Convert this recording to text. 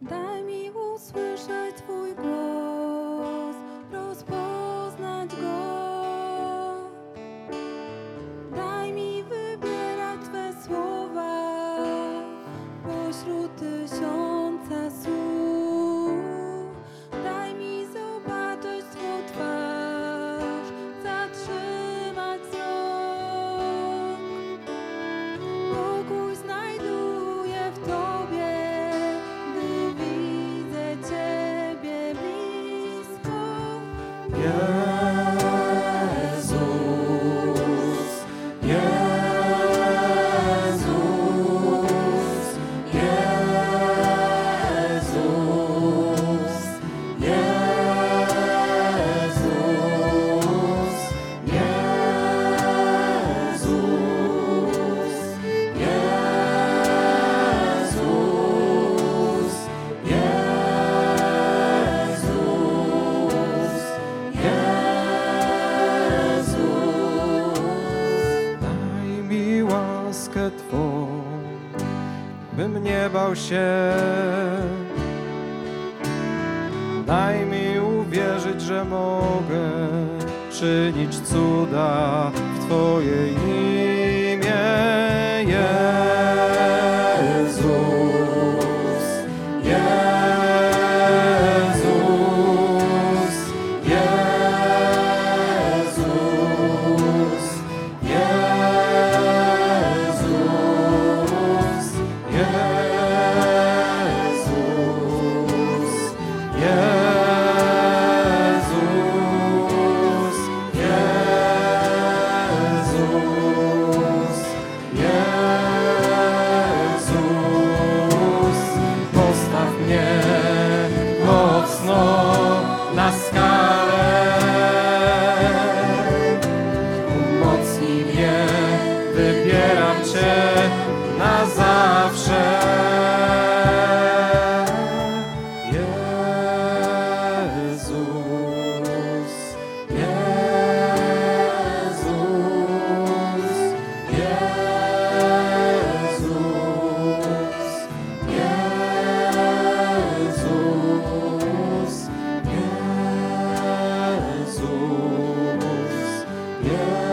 Да. Yeah. nie bał się. Daj mi uwierzyć, że mogę czynić cuda w Twojej imię. Yeah.